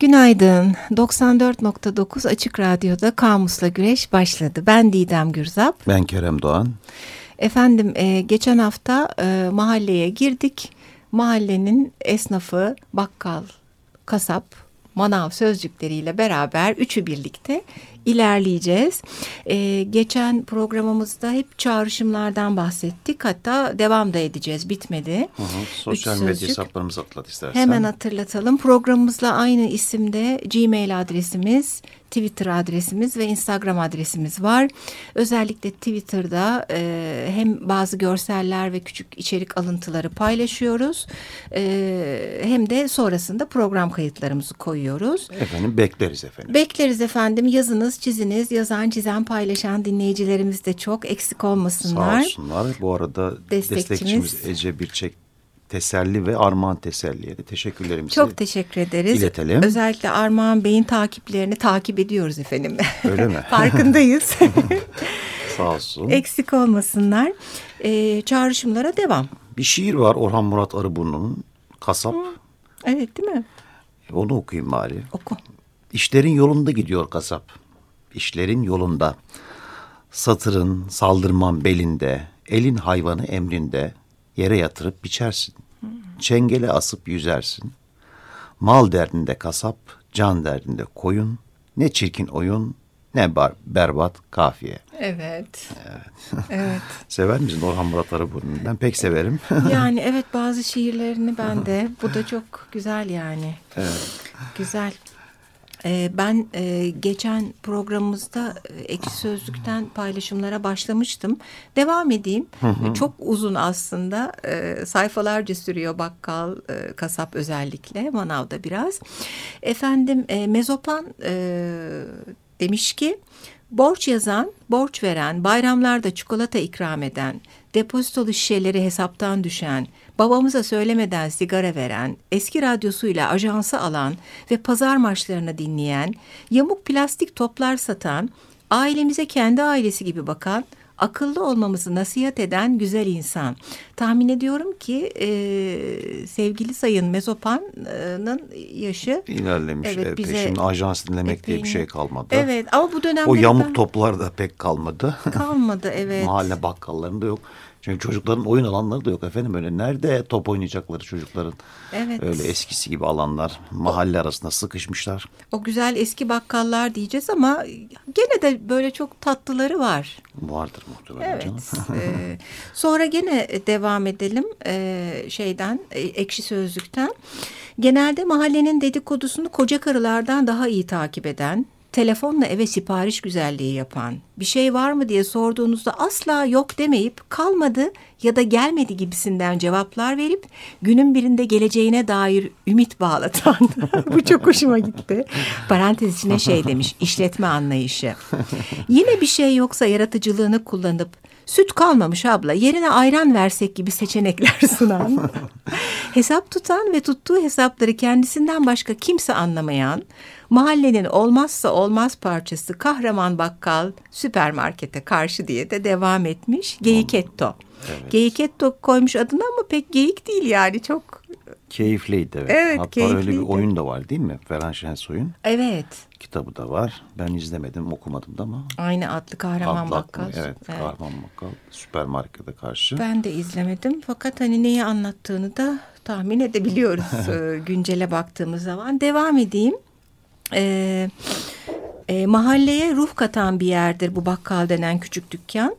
Günaydın. 94.9 Açık Radyo'da Kamus'la Güreş başladı. Ben Didem Gürzap. Ben Kerem Doğan. Efendim e, geçen hafta e, mahalleye girdik. Mahallenin esnafı, bakkal, kasap, manav sözcükleriyle beraber üçü birlikte ilerleyeceğiz. Ee, geçen programımızda hep çağrışımlardan bahsettik. Hatta devam da edeceğiz. Bitmedi. Hı hı. Sosyal medya hesaplarımızı hatırlat istersen. Hemen hatırlatalım. Programımızla aynı isimde Gmail adresimiz Twitter adresimiz ve Instagram adresimiz var. Özellikle Twitter'da e, hem bazı görseller ve küçük içerik alıntıları paylaşıyoruz. E, hem de sonrasında program kayıtlarımızı koyuyoruz. Efendim bekleriz efendim. Bekleriz efendim. Yazınız, çiziniz, yazan, çizen, paylaşan dinleyicilerimiz de çok eksik olmasınlar. Sağ olsunlar. Bu arada destekçimiz Ece Birçek teselli ve Armağan Teselli'ye de teşekkürlerimizi Çok teşekkür ederiz. iletelim. Özellikle Armağan Bey'in takiplerini takip ediyoruz efendim. Öyle mi? Farkındayız. Sağ olsun. Eksik olmasınlar. Ee, çağrışımlara devam. Bir şiir var Orhan Murat Arıburnu'nun Kasap. Evet değil mi? Onu okuyayım bari. Oku. İşlerin yolunda gidiyor kasap. İşlerin yolunda. Satırın, saldırman belinde, elin hayvanı emrinde, yere yatırıp biçersin. Çengele asıp yüzersin. Mal derdinde kasap, can derdinde koyun, ne çirkin oyun, ne bar, berbat kafiye. Evet. Evet. evet. Sever misin Orhan Murat Arıburnu'nu? Ben pek severim. yani evet bazı şiirlerini ben de. Bu da çok güzel yani. Evet. Güzel. Ee, ben e, geçen programımızda e, Ekşi Sözlük'ten paylaşımlara başlamıştım. Devam edeyim. Hı hı. Çok uzun aslında. E, sayfalarca sürüyor bakkal, e, kasap özellikle. Manavda biraz. Efendim e, Mezopan e, demiş ki... Borç yazan, borç veren, bayramlarda çikolata ikram eden, depozitolu şişeleri hesaptan düşen, babamıza söylemeden sigara veren, eski radyosuyla ajansı alan ve pazar maçlarını dinleyen, yamuk plastik toplar satan, ailemize kendi ailesi gibi bakan, akıllı olmamızı nasihat eden güzel insan. Tahmin ediyorum ki e, sevgili Sayın Mezopan'ın yaşı ilerlemiş. Evet, evet bize Şimdi ajans dinlemek diye bir şey kalmadı. Evet ama bu dönemde o yamuk toplar da pek kalmadı. Kalmadı evet. Mahalle bakkallarında yok. Çünkü çocukların oyun alanları da yok efendim öyle. Nerede top oynayacakları çocukların? Evet. Öyle eskisi gibi alanlar mahalle arasında sıkışmışlar. O güzel eski bakkallar diyeceğiz ama gene de böyle çok tatlıları var. Vardır muhtemelen evet. canım. ee, sonra gene devam edelim ee, şeyden e, ekşi sözlükten. Genelde mahallenin dedikodusunu koca karılardan daha iyi takip eden telefonla eve sipariş güzelliği yapan, bir şey var mı diye sorduğunuzda asla yok demeyip kalmadı ya da gelmedi gibisinden cevaplar verip günün birinde geleceğine dair ümit bağlatan. Bu çok hoşuma gitti. Parantez içine şey demiş, işletme anlayışı. Yine bir şey yoksa yaratıcılığını kullanıp süt kalmamış abla. Yerine ayran versek gibi seçenekler sunan, hesap tutan ve tuttuğu hesapları kendisinden başka kimse anlamayan, mahallenin olmazsa olmaz parçası kahraman bakkal süpermarkete karşı diye de devam etmiş. Geyiketto. Evet. Geyiketto koymuş adını ama pek geyik değil yani. Çok Keyifliydi evet. evet Hatta keyifliydi. öyle bir oyun da var değil mi? Ferhan Şensoy'un. Evet. Kitabı da var. Ben izlemedim, okumadım da ama. Aynı adlı Kahraman adlı Bakkal. Evet, evet, Kahraman Bakkal süpermarkete karşı. Ben de izlemedim fakat hani neyi anlattığını da tahmin edebiliyoruz e, güncele baktığımız zaman. Devam edeyim. Ee, e, mahalleye ruh katan bir yerdir bu bakkal denen küçük dükkan.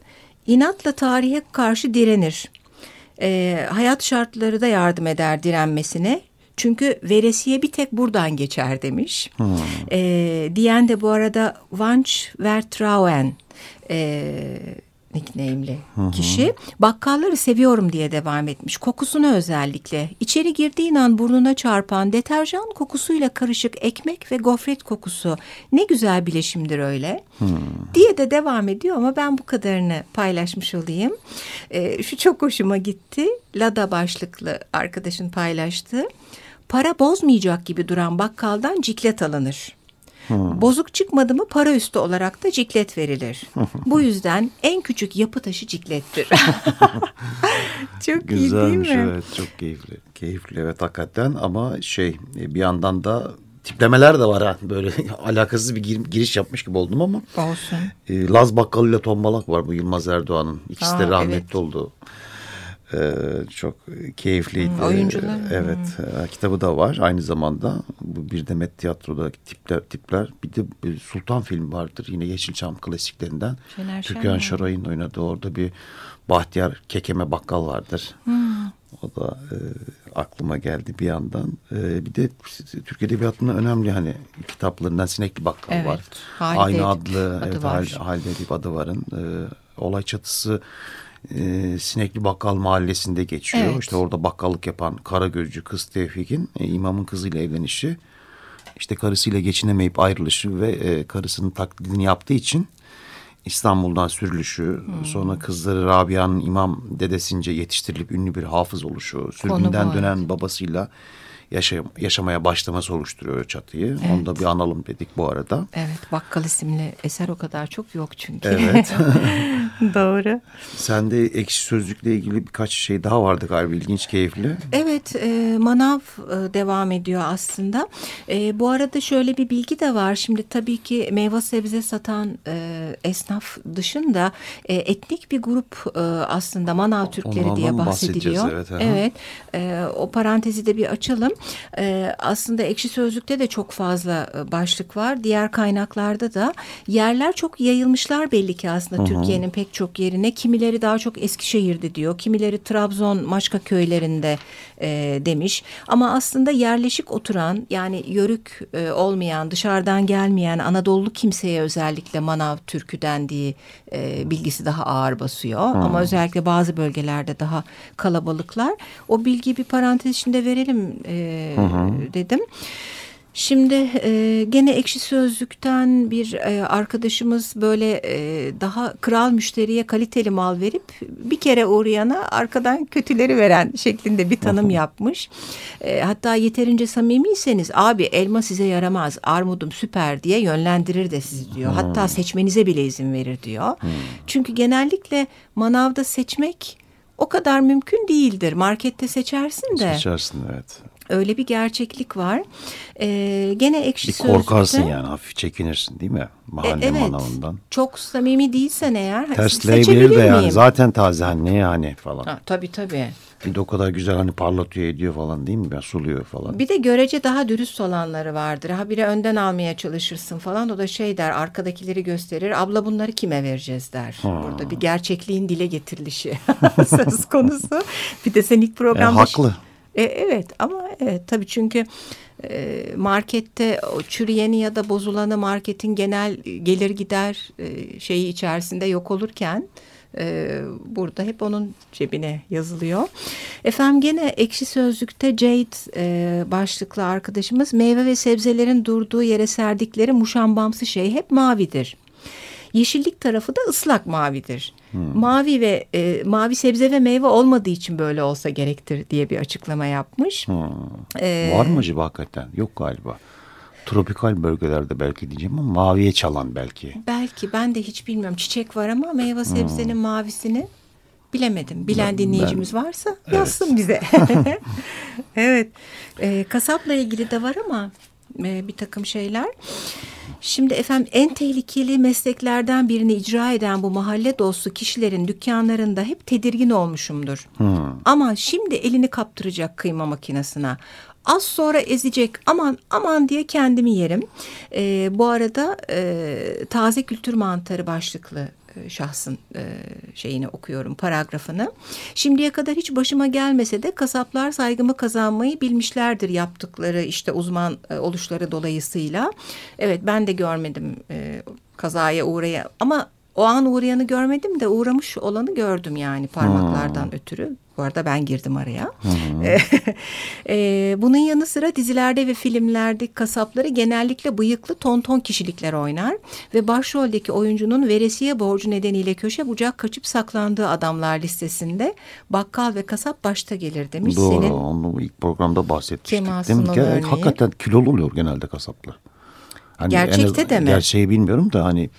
İnatla tarihe karşı direnir e, hayat şartları da yardım eder direnmesine. Çünkü veresiye bir tek buradan geçer demiş. Hmm. E, diyen de bu arada Vanch Vertrauen. E, nickname'li kişi. Bakkalları seviyorum diye devam etmiş. Kokusunu özellikle. İçeri girdiğin an burnuna çarpan deterjan kokusuyla karışık ekmek ve gofret kokusu. Ne güzel bileşimdir öyle. Hı. Diye de devam ediyor ama ben bu kadarını paylaşmış olayım. Ee, şu çok hoşuma gitti. Lada başlıklı arkadaşın paylaştı. Para bozmayacak gibi duran bakkaldan ciklet alınır. Hmm. Bozuk çıkmadı mı para üstü olarak da ciklet verilir. Bu yüzden en küçük yapı taşı ciklettir. çok Güzelmiş, iyi değil mi? Evet çok keyifli. Keyifli evet hakikaten ama şey bir yandan da tiplemeler de var ha. Böyle alakasız bir gir, giriş yapmış gibi oldum ama. Olsun. E, Laz Bakkal ile Tombalak var bu Yılmaz Erdoğan'ın. İkisi Aa, de rahmetli evet. oldu. Ee, çok keyifliydi. Hmm, oyuncular. Evet. e, Kitabı da var aynı zamanda. Bu bir Demet Tiyatro'daki tipler, tipler. Bir de bir Sultan film vardır. Yine Yeşilçam klasiklerinden. Şener Türkan. Şoray'ın oynadığı orada bir Bahtiyar Kekeme Bakkal vardır. Hmm. O da e, aklıma geldi bir yandan. E, bir de Türk Edebiyatı'nın önemli hani kitaplarından Sinekli Bakkal Evet, var. Halide Aynı Edip adlı adı evet, var. Hal- Halide Edip adı varın. E, olay çatısı e, Sinekli Bakkal mahallesinde geçiyor. Evet. İşte orada bakkallık yapan Karagözcü kız Tevfik'in e, imamın kızıyla evlenişi. işte karısıyla geçinemeyip ayrılışı ve e, karısının taklidini yaptığı için İstanbul'dan sürülüşü, sonra kızları Rabia'nın imam dedesince yetiştirilip ünlü bir hafız oluşu, sürgünden dönen babasıyla yaşay- yaşamaya başlaması oluşturuyor çatıyı. Onu da bir analım dedik bu arada. Evet Bakkal isimli eser o kadar çok yok çünkü. Evet. Doğru. Sende ekşi sözlükle ilgili birkaç şey daha vardı galiba ilginç, keyifli. Evet, e, manav e, devam ediyor aslında. E, bu arada şöyle bir bilgi de var. Şimdi tabii ki meyve sebze satan e, esnaf dışında e, etnik bir grup e, aslında manav Türkleri Onlardan diye bahsediliyor. Evet, aha. evet. E, o parantezi de bir açalım. E, aslında ekşi sözlükte de çok fazla e, başlık var. Diğer kaynaklarda da yerler çok yayılmışlar belli ki aslında Türkiye'nin pek çok yerine. Kimileri daha çok Eskişehir'de diyor. Kimileri Trabzon, Maçka köylerinde e, demiş. Ama aslında yerleşik oturan yani yörük e, olmayan, dışarıdan gelmeyen Anadolu kimseye özellikle manav türkü dendiği e, bilgisi daha ağır basıyor. Ama özellikle bazı bölgelerde daha kalabalıklar. O bilgiyi bir parantez içinde verelim e, dedim. Şimdi e, gene ekşi sözlükten bir e, arkadaşımız böyle e, daha kral müşteriye kaliteli mal verip bir kere uğrayana arkadan kötüleri veren şeklinde bir tanım yapmış. E, hatta yeterince samimiyseniz abi elma size yaramaz armudum süper diye yönlendirir de sizi diyor. Hatta seçmenize bile izin verir diyor. Çünkü genellikle manavda seçmek o kadar mümkün değildir. Markette seçersin de. Seçersin evet. Öyle bir gerçeklik var. Ee, gene ekşi Bir sözlükte. korkarsın yani hafif çekinirsin değil mi? E, Mahalle evet. manavından. Çok samimi değilsen eğer Tersleyebilir seçebilir de yani miyim? zaten taze hani ne yani falan. Ha, tabii tabii. Bir de o kadar güzel hani parlatıyor ediyor falan değil mi? Ben suluyor falan. Bir de görece daha dürüst olanları vardır. Ha biri önden almaya çalışırsın falan. O da şey der arkadakileri gösterir. Abla bunları kime vereceğiz der. Burada bir gerçekliğin dile getirilişi söz konusu. Bir de sen ilk E, programda... haklı. E, evet ama evet tabii çünkü e, markette o çürüyeni ya da bozulanı marketin genel gelir gider e, şeyi içerisinde yok olurken e, burada hep onun cebine yazılıyor. Efendim gene ekşi sözlükte Jade e, başlıklı arkadaşımız meyve ve sebzelerin durduğu yere serdikleri muşambamsı şey hep mavidir. Yeşillik tarafı da ıslak mavidir. Mavi ve e, mavi sebze ve meyve olmadığı için böyle olsa gerektir diye bir açıklama yapmış. Ee, Var mı acaba hakikaten? Yok galiba. Tropikal bölgelerde belki diyeceğim ama maviye çalan belki. Belki ben de hiç bilmiyorum. Çiçek var ama meyve sebzenin mavisini bilemedim. Bilen dinleyicimiz varsa yazsın bize. evet. Ee, kasapla ilgili de var ama e, bir takım şeyler. Şimdi efendim en tehlikeli mesleklerden birini icra eden bu mahalle dostu kişilerin dükkanlarında hep tedirgin olmuşumdur. Ama şimdi elini kaptıracak kıyma makinesine. Az sonra ezecek aman aman diye kendimi yerim. Ee, bu arada e, taze kültür mantarı başlıklı şahsın e, şeyini okuyorum paragrafını. Şimdiye kadar hiç başıma gelmese de kasaplar saygımı kazanmayı bilmişlerdir yaptıkları işte uzman e, oluşları dolayısıyla. Evet ben de görmedim e, kazaya uğraya ama o an uğrayanı görmedim de uğramış olanı gördüm yani parmaklardan ötürü. Bu arada ben girdim araya. E, bunun yanı sıra dizilerde ve filmlerde kasapları genellikle bıyıklı tonton kişilikler oynar. Ve başroldeki oyuncunun veresiye borcu nedeniyle köşe bucak kaçıp saklandığı adamlar listesinde bakkal ve kasap başta gelir demiş. Doğru. Senin Onu ilk programda bahsetmiştik Kemal? Sunal örneği. Hakikaten kilolu oluyor genelde kasaplar. Hani Gerçekte en, de mi? Gerçeği bilmiyorum da hani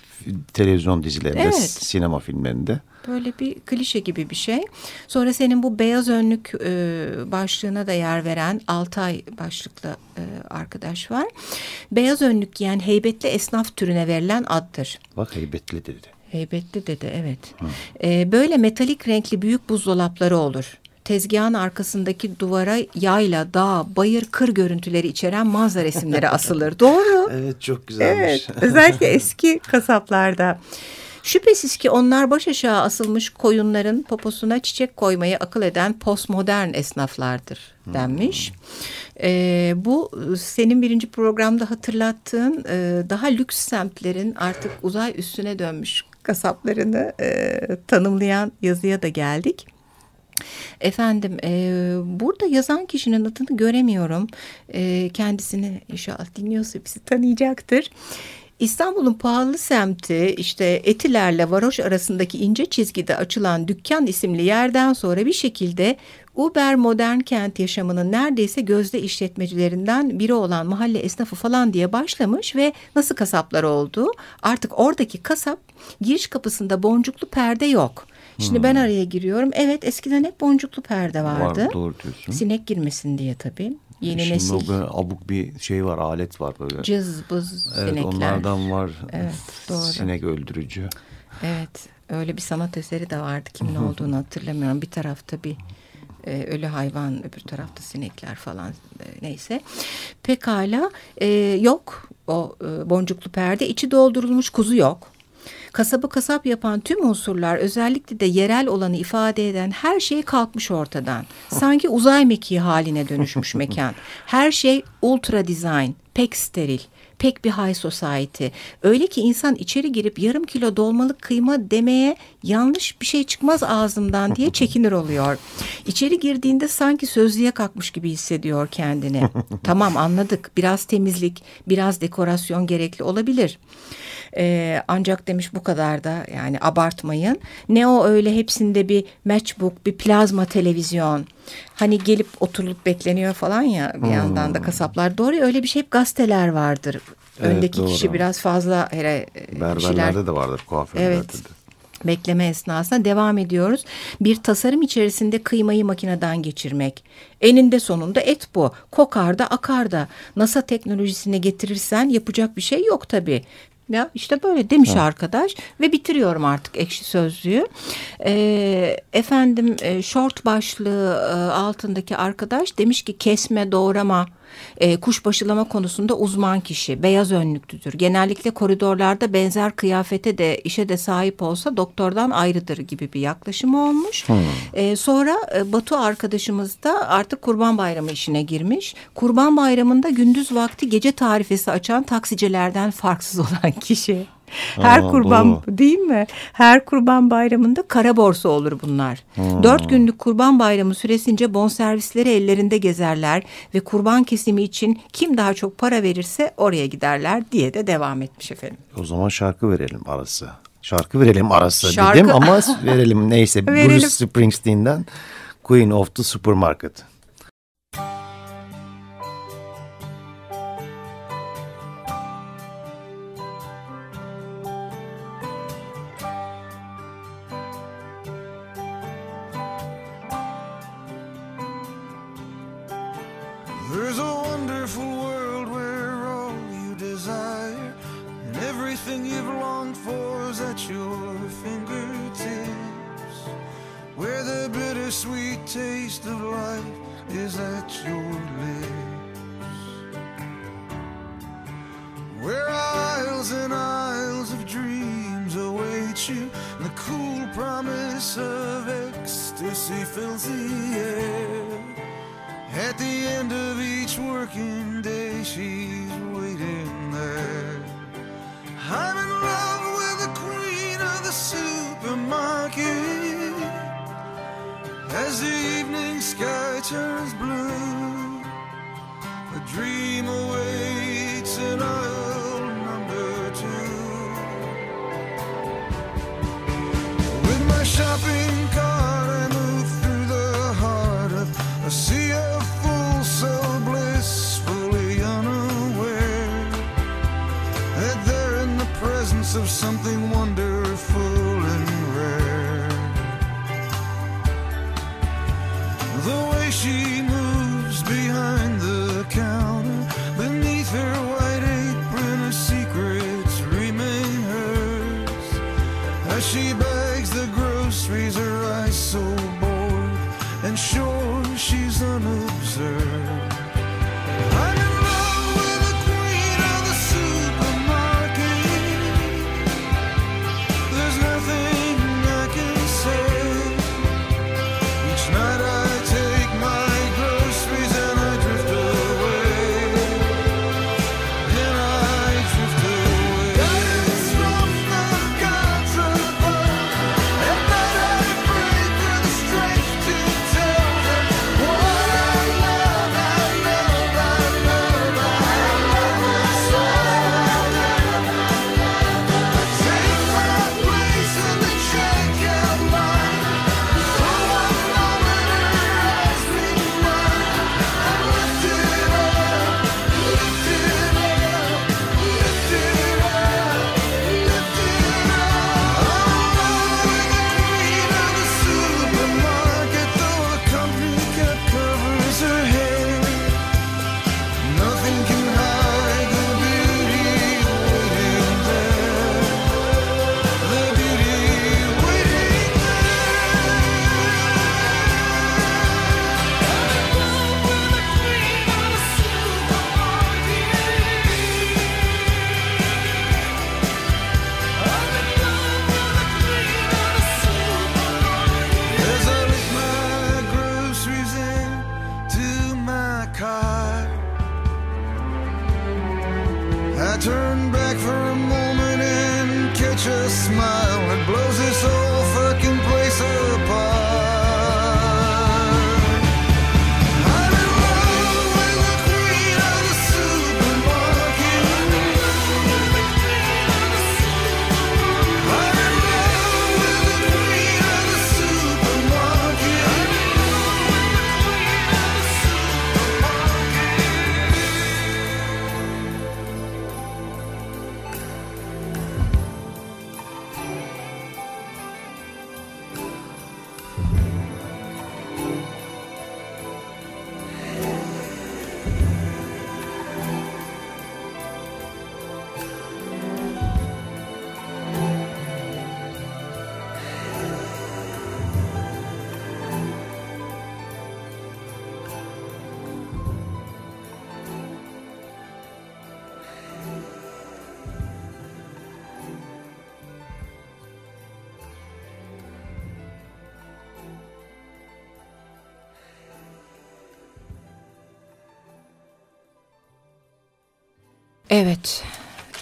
televizyon dizilerinde, Evet. sinema filmlerinde. Böyle bir klişe gibi bir şey. Sonra senin bu beyaz önlük e, başlığına da yer veren Altay başlıklı e, arkadaş var. Beyaz önlük giyen heybetli esnaf türüne verilen addır. Bak heybetli dedi. Heybetli dedi evet. E, böyle metalik renkli büyük buzdolapları olur. Tezgahın arkasındaki duvara yayla, dağ, bayır, kır görüntüleri içeren manzara resimleri asılır. Doğru. Evet çok güzelmiş. Evet, özellikle eski kasaplarda. Şüphesiz ki onlar baş aşağı asılmış koyunların poposuna çiçek koymayı akıl eden postmodern esnaflardır denmiş. Ee, bu senin birinci programda hatırlattığın e, daha lüks semtlerin artık uzay üstüne dönmüş kasaplarını e, tanımlayan yazıya da geldik. Efendim e, burada yazan kişinin adını göremiyorum. E, kendisini inşallah dinliyorsa bizi tanıyacaktır. İstanbul'un pahalı semti işte Etiler'le Varoş arasındaki ince çizgide açılan dükkan isimli yerden sonra bir şekilde Uber modern kent yaşamının neredeyse gözde işletmecilerinden biri olan mahalle esnafı falan diye başlamış ve nasıl kasaplar oldu? Artık oradaki kasap giriş kapısında boncuklu perde yok. Şimdi ben araya giriyorum. Evet eskiden hep boncuklu perde vardı. Var, doğru diyorsun. Sinek girmesin diye tabii. Yeni Şimdi nesil böyle abuk bir şey var, alet var böyle. cız bız evet, sinekler. onlardan var. Evet, doğru. Sinek öldürücü. Evet öyle bir sanat eseri de vardı. Kimin olduğunu hatırlamıyorum. Bir tarafta bir e, ölü hayvan öbür tarafta sinekler falan e, neyse. Pekala e, yok o e, boncuklu perde içi doldurulmuş kuzu yok. Kasabı kasap yapan tüm unsurlar özellikle de yerel olanı ifade eden her şey kalkmış ortadan. Sanki uzay mekiği haline dönüşmüş mekan. Her şey ultra design, pek steril pek bir high society. Öyle ki insan içeri girip yarım kilo dolmalık kıyma demeye yanlış bir şey çıkmaz ağzımdan diye çekinir oluyor. İçeri girdiğinde sanki sözlüğe kalkmış gibi hissediyor kendini. tamam anladık biraz temizlik, biraz dekorasyon gerekli olabilir. Ee, ancak demiş bu kadar da yani abartmayın. Ne o öyle hepsinde bir matchbook, bir plazma televizyon. Hani gelip oturulup bekleniyor falan ya bir yandan da kasaplar. Doğru ya, öyle bir şey hep gazeteler vardır. Evet, Öndeki doğru. kişi biraz fazla hele e, Berberlerde şeyler de vardır, kuaförlerde Evet. de. Bekleme esnasında devam ediyoruz. Bir tasarım içerisinde kıymayı makineden geçirmek. Eninde sonunda et bu. Kokar da akar da. NASA teknolojisine getirirsen yapacak bir şey yok tabii. Ya işte böyle demiş arkadaş ve bitiriyorum artık ekşi sözlüğü. Ee, efendim e, şort başlığı e, altındaki arkadaş demiş ki kesme doğrama e, kuşbaşılama konusunda uzman kişi beyaz önlüklüdür. Genellikle koridorlarda benzer kıyafete de işe de sahip olsa doktordan ayrıdır gibi bir yaklaşımı olmuş. E, sonra e, Batu arkadaşımız da artık kurban bayramı işine girmiş. Kurban bayramında gündüz vakti gece tarifesi açan taksicilerden farksız olan kişi. Her Aa, kurban doğru. değil mi? Her kurban bayramında kara borsa olur bunlar. Dört günlük kurban bayramı süresince bonservisleri ellerinde gezerler ve kurban kesimi için kim daha çok para verirse oraya giderler diye de devam etmiş efendim. O zaman şarkı verelim arası. Şarkı verelim arası Şarkı- dedim ama verelim neyse. Verelim. Bruce Springsteen'den Queen of the Supermarket. There's a wonderful world where all you desire and everything you've longed for is at your fingertips. Where the bittersweet taste of life is at your lips. Where aisles and aisles of dreams await you, and the cool promise of ecstasy fills the air. At the end of working day, she's waiting there. I'm in love with the queen of the supermarket. As the evening sky turns blue, a dream awaits in aisle number two. With my shopping cart, I move through the heart of a sea promise of something wonderful and rare. The way she moves behind the counter, beneath her white apron, her secrets remain hers. As she bags the groceries, her eyes so bored, and sure she's unobserved. I turn back for a moment and catch a smile that blows this whole fucking place apart. Evet.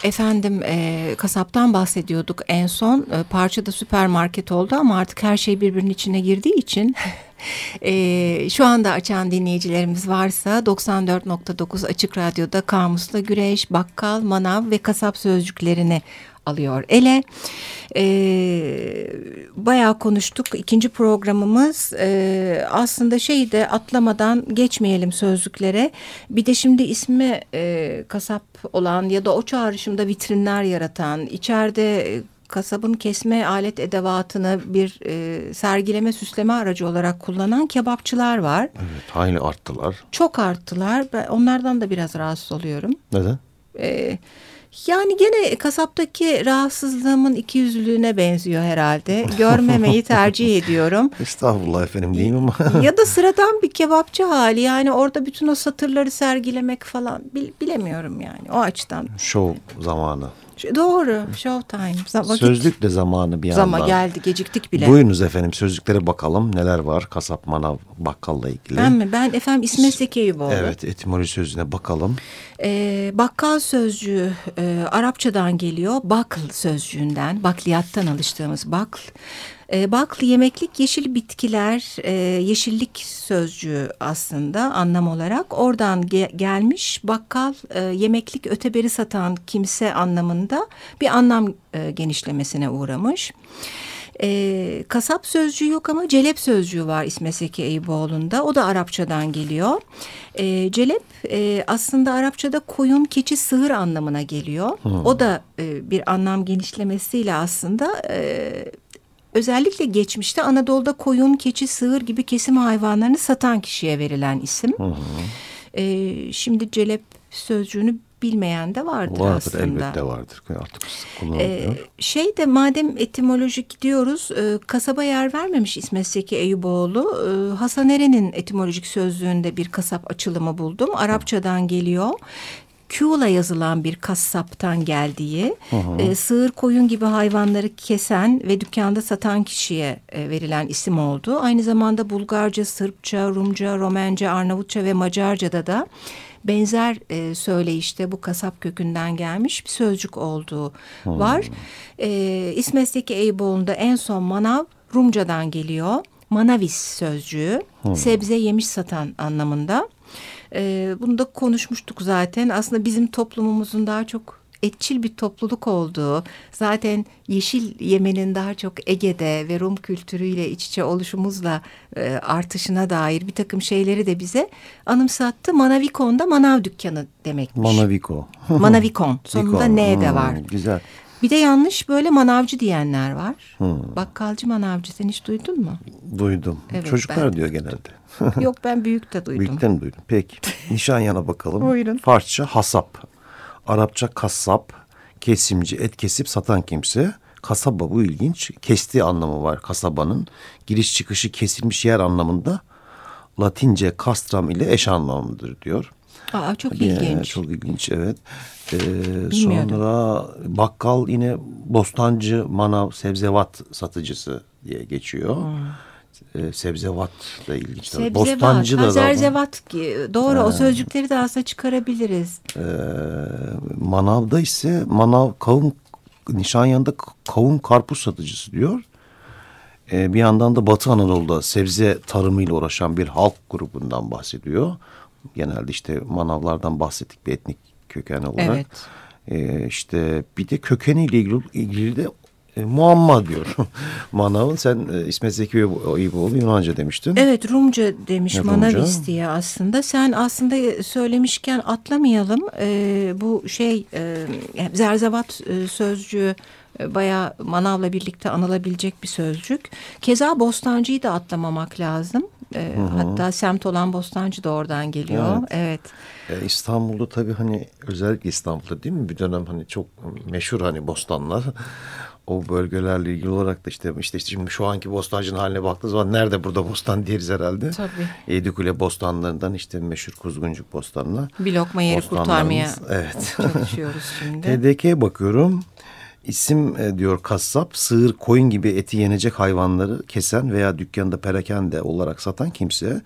Efendim e, kasaptan bahsediyorduk en son. E, parça da süpermarket oldu ama artık her şey birbirinin içine girdiği için e, şu anda açan dinleyicilerimiz varsa 94.9 Açık Radyo'da Kamus'ta Güreş, Bakkal, Manav ve Kasap sözcüklerini alıyor ele. E, bayağı konuştuk. İkinci programımız e, aslında şeyi de atlamadan geçmeyelim sözlüklere. Bir de şimdi ismi e, kasap olan ya da o çağrışımda vitrinler yaratan, içeride e, kasabın kesme alet edevatını bir e, sergileme süsleme aracı olarak kullanan kebapçılar var. Evet hayli arttılar. Çok arttılar. Ben onlardan da biraz rahatsız oluyorum. Neden? Ee, yani gene kasaptaki rahatsızlığımın ikiyüzlülüğüne benziyor herhalde. Görmemeyi tercih ediyorum. Estağfurullah efendim diyeyim ama. ya da sıradan bir kebapçı hali yani orada bütün o satırları sergilemek falan bil- bilemiyorum yani o açıdan. Şov zamanı. Doğru showtime. Zam- vakit Sözlük de zamanı bir yandan. Zama geldi geciktik bile. Buyurunuz efendim sözlüklere bakalım neler var kasap manav bakkalla ilgili. Ben mi? Ben efendim İsmet Zeki Eyüboğlu. Evet etimoloji sözüne bakalım. Ee, bakkal sözcüğü e, Arapçadan geliyor. Bakl sözcüğünden, bakliyattan alıştığımız bakl. E, bakl yemeklik yeşil bitkiler, e, yeşillik sözcüğü aslında anlam olarak. Oradan ge- gelmiş bakkal e, yemeklik öteberi satan kimse anlamında bir anlam e, genişlemesine uğramış. E, kasap sözcüğü yok ama celep sözcüğü var İsmet Zeki Eyüboğlu'nda. O da Arapçadan geliyor. E, celep e, aslında Arapçada koyun, keçi, sığır anlamına geliyor. Hmm. O da e, bir anlam genişlemesiyle aslında... E, özellikle geçmişte Anadolu'da koyun, keçi, sığır gibi kesim hayvanlarını satan kişiye verilen isim. Hı hı. Ee, şimdi celep sözcüğünü bilmeyen de vardır, vardır aslında. elbette vardır. Artık kullanılıyor. Ee, şey de madem etimolojik gidiyoruz e, kasaba yer vermemiş İsmet Seki Eyüboğlu. E, Hasan Eren'in etimolojik sözlüğünde bir kasap açılımı buldum. Arapçadan geliyor. Q'la yazılan bir kasaptan geldiği, hı hı. E, sığır koyun gibi hayvanları kesen ve dükkanda satan kişiye e, verilen isim oldu. Aynı zamanda Bulgarca, Sırpça, Rumca, Romence, Arnavutça ve Macarca'da da benzer e, söyleyişte bu kasap kökünden gelmiş bir sözcük olduğu hmm. var. E, İsmet'teki Eyüboğlu'nda en son manav Rumcadan geliyor. Manavis sözcüğü hmm. sebze yemiş satan anlamında. E, bunu da konuşmuştuk zaten. Aslında bizim toplumumuzun daha çok etçil bir topluluk olduğu, zaten yeşil yemenin daha çok Ege'de ve Rum kültürüyle iç içe oluşumuzla e, artışına dair bir takım şeyleri de bize anımsattı. Manavikon'da manav dükkanı demekmiş. Manaviko. Manavikon. Sonunda N de var. Hmm, güzel. Bir de yanlış böyle manavcı diyenler var. Hmm. Bakkalcı manavcı sen hiç duydun mu? Duydum. Evet, Çocuklar diyor genelde. Yok ben büyük de duydum. Büyükten duydum. Peki. Nişan yana bakalım. Buyurun. Farsça hasap. Arapça kasap. Kesimci, et kesip satan kimse. Kasaba bu ilginç. Kesti anlamı var kasabanın. Giriş çıkışı kesilmiş yer anlamında. Latince kastram ile eş anlamlıdır diyor. Aa, çok ilginç. çok ilginç evet. Ee, sonra bakkal yine bostancı, manav, sebzevat satıcısı diye geçiyor. Hmm. Ee, sebzevatla ilginç. Sebzevat, Bostancı da zerzevat doğru ee, o sözcükleri de aslında çıkarabiliriz. E, manavda ise manav kavun Nişanyan'da kavun karpuz satıcısı diyor. Ee, bir yandan da Batı Anadolu'da sebze tarımıyla uğraşan bir halk grubundan bahsediyor. Genelde işte manavlardan bahsettik bir etnik köken olarak. Evet. Ee, işte bir de kökeniyle ilgili, ilgili de e, muamma diyor. Manav'ın sen e, İsmet Zeki Eyüboğlu Yunanca demiştin. Evet Rumca demiş evet, Manavis diye aslında. Sen aslında söylemişken atlamayalım. E, bu şey e, zerzevat e, sözcüğü e, bayağı manavla birlikte anılabilecek bir sözcük. Keza bostancıyı da atlamamak lazım. E, hatta semt olan Bostancı da oradan geliyor. Evet. evet. E, İstanbul'da tabii hani özellikle İstanbul'da değil mi bir dönem hani çok meşhur hani bostanlar. o bölgelerle ilgili olarak da işte işte, işte şimdi şu anki bostancının haline baktığınız zaman nerede burada bostan deriz herhalde. Tabii. Yedikule bostanlarından işte meşhur Kuzguncuk bostanına. Bir lokma yeri kurtarmaya evet. çalışıyoruz şimdi. TDK'ye bakıyorum. İsim e, diyor kasap, sığır, koyun gibi eti yenecek hayvanları kesen veya dükkanda perakende olarak satan kimse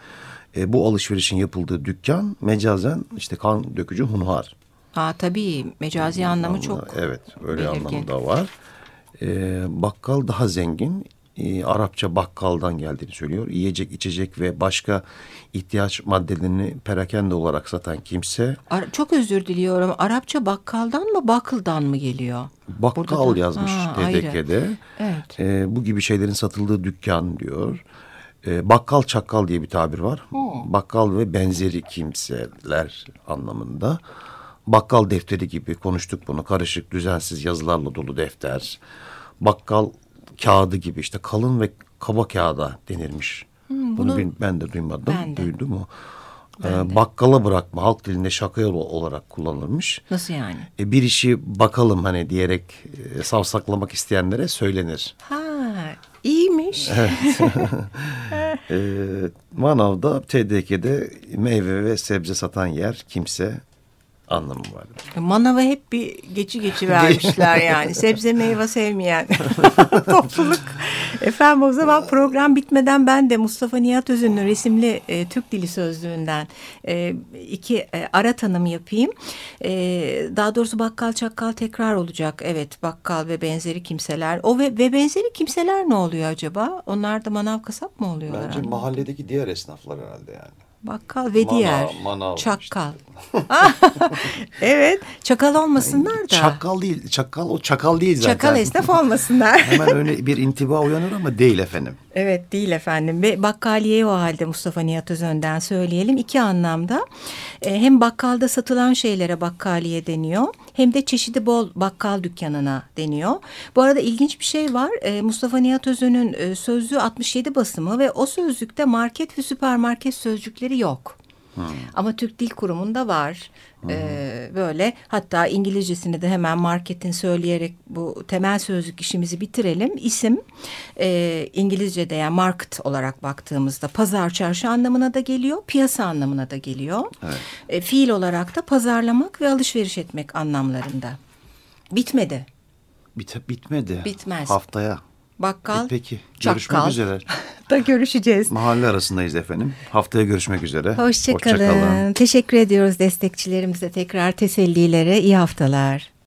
e, bu alışverişin yapıldığı dükkan mecazen işte kan dökücü hunhar. Aa, tabii mecazi anlamı çok Evet öyle belirgin. anlamı da var. E, bakkal daha zengin. E, Arapça bakkaldan geldiğini söylüyor. Yiyecek, içecek ve başka ihtiyaç maddelerini perakende olarak satan kimse. Ara, çok özür diliyorum. Arapça bakkaldan mı bakıldan mı geliyor? Bakkal yazmış ha, TDK'de. Evet. E, bu gibi şeylerin satıldığı dükkan diyor. E, bakkal çakkal diye bir tabir var. Hmm. Bakkal ve benzeri kimseler anlamında. Bakkal defteri gibi konuştuk bunu. Karışık, düzensiz yazılarla dolu defter. Bakkal kağıdı gibi işte kalın ve kaba kağıda denirmiş. Hmm, bunu, bunu ben de duymadım. Ben de. Duydum o. Ee, bakkala bırakma halk dilinde şaka olarak kullanılmış. Nasıl yani? E, bir işi bakalım hani diyerek e, savsaklamak isteyenlere söylenir. Ha iyiymiş. Evet. e, manavda TDK'de meyve ve sebze satan yer kimse anlamı var. Manava hep bir geçi geçi vermişler yani. Sebze meyve sevmeyen topluluk. Efendim o zaman program bitmeden ben de Mustafa Nihat Özün'ün resimli e, Türk Dili Sözlüğü'nden e, iki e, ara tanım yapayım. E, daha doğrusu bakkal çakkal tekrar olacak. Evet bakkal ve benzeri kimseler. O ve, ve benzeri kimseler ne oluyor acaba? Onlar da manav kasap mı oluyorlar? Bence mahalledeki diğer esnaflar herhalde yani. Bakkal ve diğer. manav Çakkal. evet. Çakal olmasınlar da. Çakal değil. Çakal o çakal değil zaten. Çakal esnaf olmasınlar. Hemen öyle bir intiba uyanır ama değil efendim. Evet değil efendim ve bakkaliye o halde Mustafa Nihat Özön'den söyleyelim iki anlamda e, hem bakkalda satılan şeylere bakkaliye deniyor hem de çeşidi bol bakkal dükkanına deniyor. Bu arada ilginç bir şey var e, Mustafa Nihat Özön'ün e, sözlüğü 67 basımı ve o sözlükte market ve süpermarket sözcükleri yok. Ama Türk Dil Kurumu'nda var. Ee, böyle hatta İngilizcesini de hemen marketin söyleyerek bu temel sözlük işimizi bitirelim. İsim e, İngilizce'de yani market olarak baktığımızda pazar çarşı anlamına da geliyor. Piyasa anlamına da geliyor. E, fiil olarak da pazarlamak ve alışveriş etmek anlamlarında. Bitmedi. Bit bitmedi. Bitmez. Haftaya. Bakkal, Peki. çakkal. Görüşmek üzere. da görüşeceğiz. Mahalle arasındayız efendim. Haftaya görüşmek üzere. Hoşçakalın. Hoşça. Teşekkür ediyoruz destekçilerimize tekrar tesellilere. İyi haftalar.